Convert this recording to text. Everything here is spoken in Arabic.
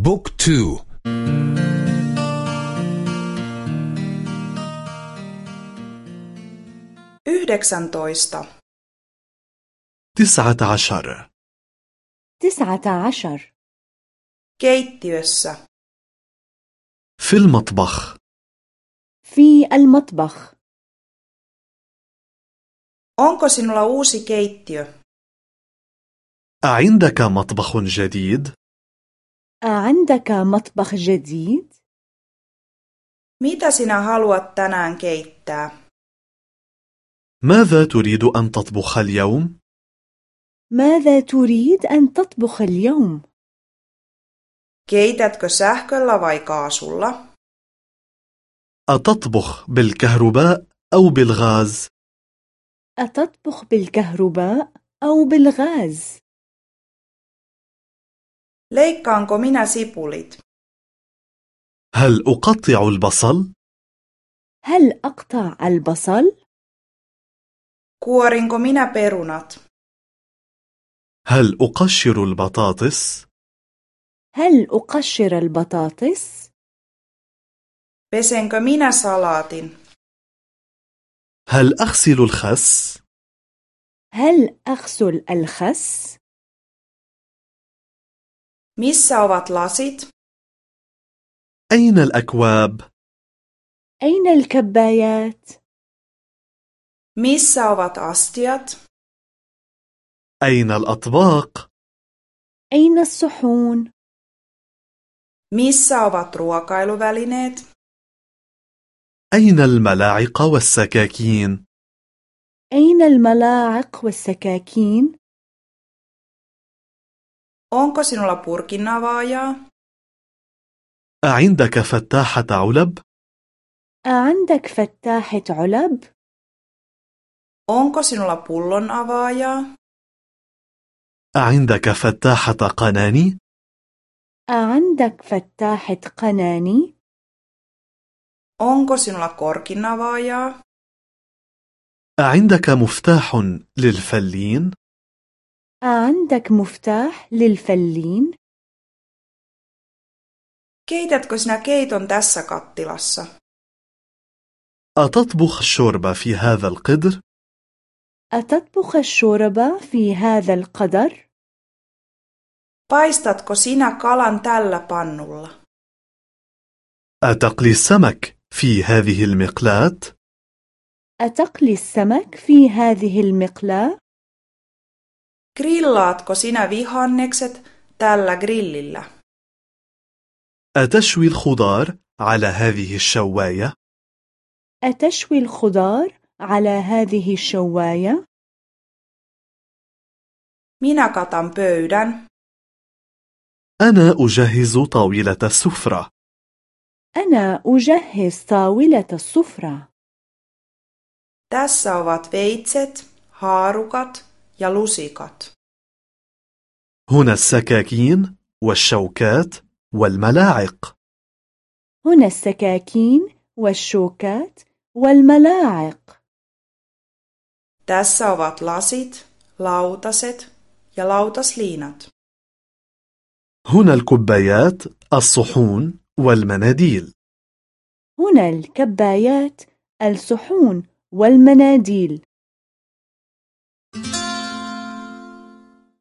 بوك تو. yhdeksäntoista تسعة عشر. تسعة عشر. keittiössä في المطبخ. في المطبخ. Onko sinulla uusi keittiö? أعندك مطبخ جديد؟ أعندك مطبخ جديد؟ mitä sinä haluat tänään keittää ماذا تريد أن تطبخ اليوم؟ ماذا تريد أن تطبخ اليوم؟ keitätkö sähköllä vai kaasulla أتطبخ بالكهرباء أو بالغاز؟ أتطبخ بالكهرباء أو بالغاز؟ Leikkaanko minä sipulit هل أقطع البصل؟ هل أقطع البصل؟ kuorinko minä perunat هل أقشر البطاطس؟ هل أقشر البطاطس؟ pesenkö minä salaatin هل أغسل الخس؟ هل أغسل الخس؟ Missä ovat lasit أين الأكواب؟ أين الكبايات؟ missä ovat astiat أين الأطباق؟ أين الصحون؟ missä ovat ruokailuvälineet أين الملاعق والسكاكين؟ أين الملاعق والسكاكين؟ Onko sinulla purkinavaajaa أعندك فتاحة علب؟ أعندك فتاحة علب؟ onko sinulla pullon avaajaa أعندك فتاحة قناني؟ أعندك فتاحة قناني؟ onko sinulla korkinavaajaa أعندك مفتاح للفلين؟ أعندك مفتاح للفلين؟ keitätkö sinä keiton tässä kattilassa أتطبخ الشوربة في هذا القدر؟ أتطبخ الشوربة في هذا القدر؟ paistatko sinä kalan tällä pannulla أتقلي السمك في هذه المقلاة؟ أتقلي السمك في هذه المقلاة؟ Grillaatko sinä vihannekset tällä grillillä أتشوي الخضار على هذه الشواية؟ أتشوي الخضار على هذه الشواية؟ minä katan pöydän أنا أجهز طاولة السفرة أنا أجهز طاولة السفرة tässä ovat veitset haarukat ja lusikat. هنا السكاكين والشوكات والملاعق. هنا السكاكين والشوكات والملاعق. Tässä ovat lasit lautaset ja lautasliinat. هنا الكبايات الصحون والمناديل. هنا الكبايات الصحون والمناديل.